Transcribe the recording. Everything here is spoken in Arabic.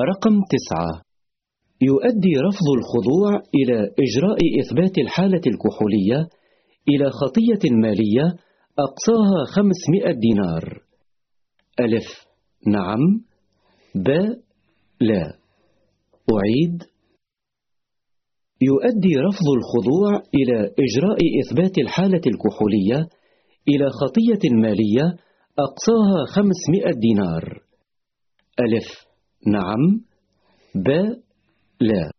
رقم تسعة. يؤدي رفض الخضوع إلى إجراء إثبات الحالة الكحولية إلى خطية مالية أقصاها خمسمائة دينار. ألف. نعم. ب. لا. أعيد. يؤدي رفض الخضوع إلى إجراء إثبات الحالة الكحولية إلى خطية مالية أقصاها خمسمائة دينار. ألف. نعم ب لا.